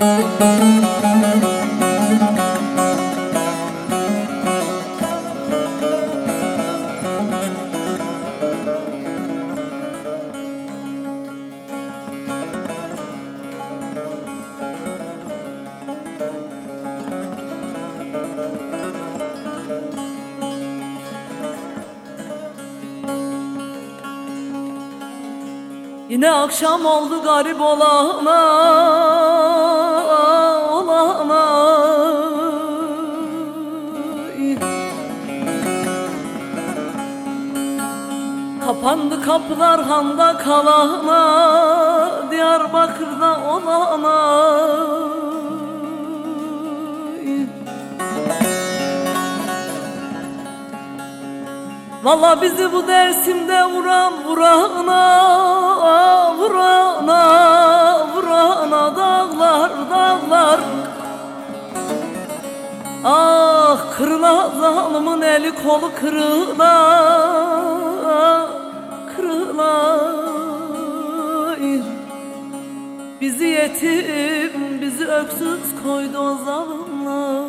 Música Yine akşam oldu garip olana olana Kapandı kapılar handa kalana Diyarbakır'da olana. Valla bizi bu dersimde vuran vurana zalimin eli kolu kırıla Kırıla. Bizi yetim bizi öksüz koydu o zalimler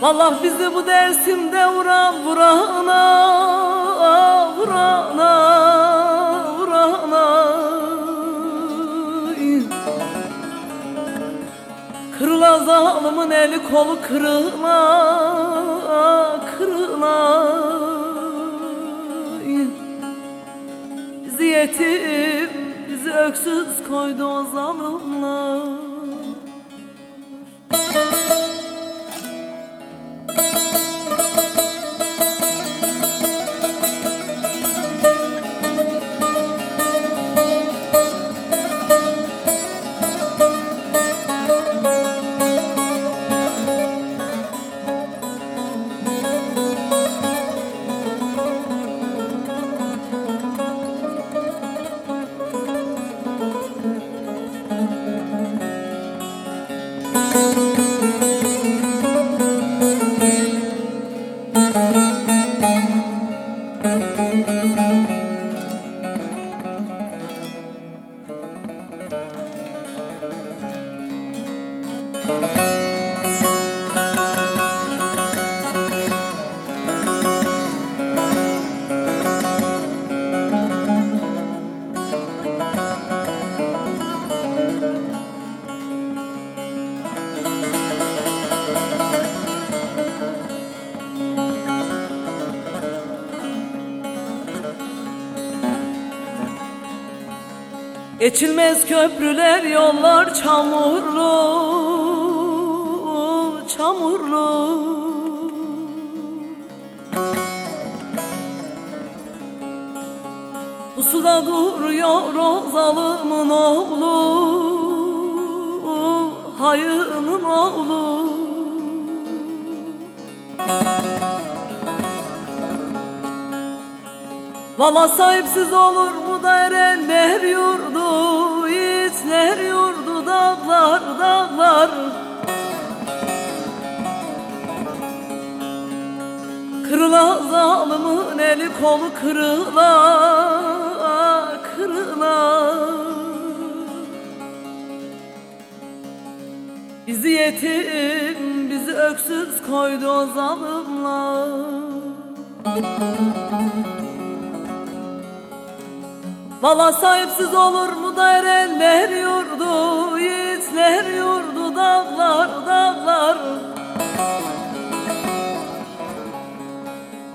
Vallahi bizi bu dersimde vuran vurana vurana Kırıla zalimin eli kolu kırıla kırıla Bizi bizi öksüz koydu o zalimler Thank Geçilmez köprüler yollar çamurlu çamurlu. Pusuda duruyor o zalimin oğlu Hayının oğlu. Valla sahipsiz olur mu da erenler yurdu Yiğitler yurdu dağlar dağlar. Kırıla zalimin eli kolu kırıla kırıla. Bizi yetim bizi öksüz koydu o zalimler Valla sahipsiz olur mu da erenler yurdu Yiğitler yurdu dağlar dağlar.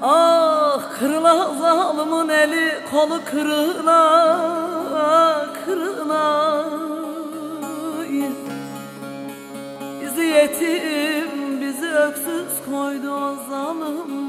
Ah kırıla zalimin eli kolu kırıla kırıla. Bizi yetim bizi öksüz koydu o zalimler